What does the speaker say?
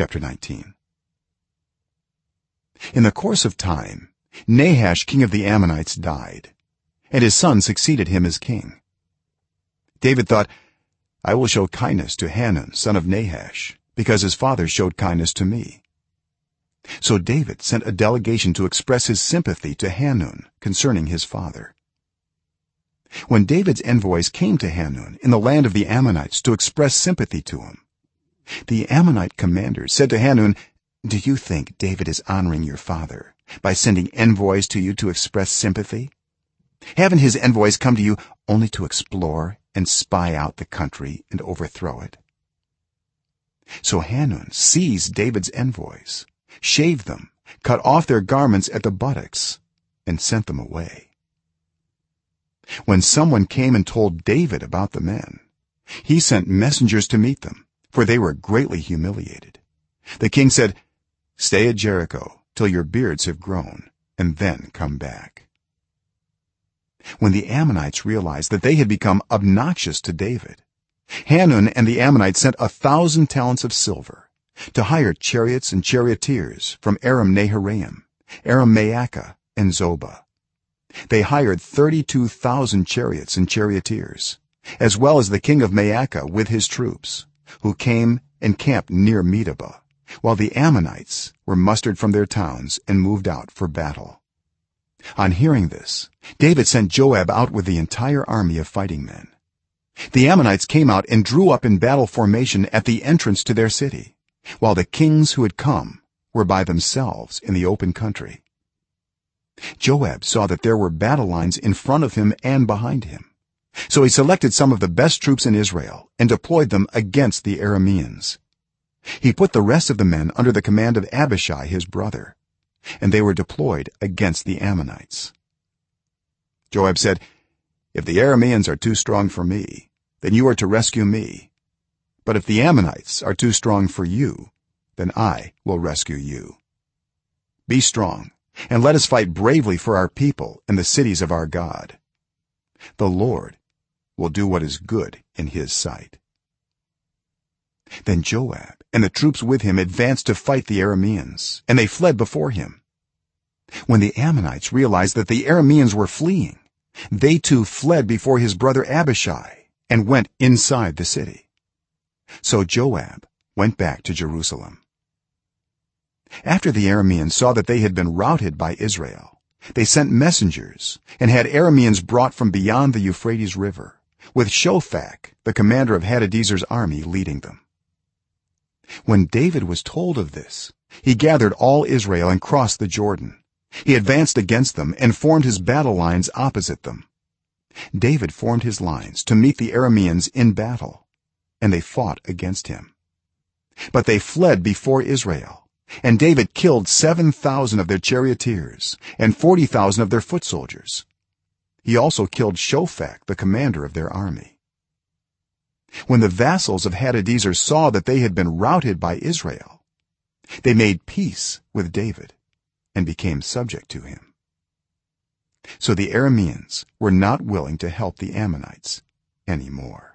chapter 19 in the course of time nahash king of the ammonites died and his son succeeded him as king. David thought i will show kindness to hanun son of nahash because his father showed kindness to me. So david sent a delegation to express his sympathy to hanun concerning his father. When david's envoys came to hanun in the land of the ammonites to express sympathy to him the ammonite commander said to hanun do you think david is honoring your father by sending envoys to you to express sympathy? Haven't his envoys come to you only to explore and spy out the country and overthrow it? So hanun seized david's envoys shaved them cut off their garments at the buttocks and sent them away. When someone came and told david about the men he sent messengers to meet them for they were greatly humiliated. The king said stay at jericho till your beards have grown and then come back. When the ammonites realized that they had become obnoxious to david hanun and the ammonites sent a 1000 talents of silver to hire chariots and charioteers from aram naharaim aram maacah and zobah. They hired 32000 chariots and charioteers as well as the king of maacah with his troops who came and camped near medeba while the ammonites were mustered from their towns and moved out for battle. On hearing this david sent joab out with the entire army of fighting men. The ammonites came out and drew up in battle formation at the entrance to their city while the kings who had come were by themselves in the open country. Joab saw that there were battle lines in front of him and behind him so he selected some of the best troops in israel and deployed them against the arameans. He put the rest of the men under the command of abishai his brother and they were deployed against the ammonites. Joab said if the arameans are too strong for me then you are to rescue me. But if the ammonites are too strong for you then i will rescue you. Be strong and let us fight bravely for our people and the cities of our god. The lord will do what is good in his sight. Then joab and the troops with him advanced to fight the arameans and they fled before him. When the ammonites realized that the arameans were fleeing they too fled before his brother abishai and went inside the city. So joab went back to jerusalem. After the arameans saw that they had been routed by israel they sent messengers and had arameans brought from beyond the euphrates river with shophak the commander of hadadezer's army leading them. When david was told of this he gathered all israel and crossed the jordan. He advanced against them and formed his battle lines opposite them. David formed his lines to meet the arameans in battle and they fought against him. But they fled before israel and david killed 7000 of their charioteers and 40000 of their foot soldiers he also killed shophak the commander of their army. When the vassals of hadadezer saw that they had been routed by israel they made peace with david and became subject to him. So the arameans were not willing to help the ammonites any more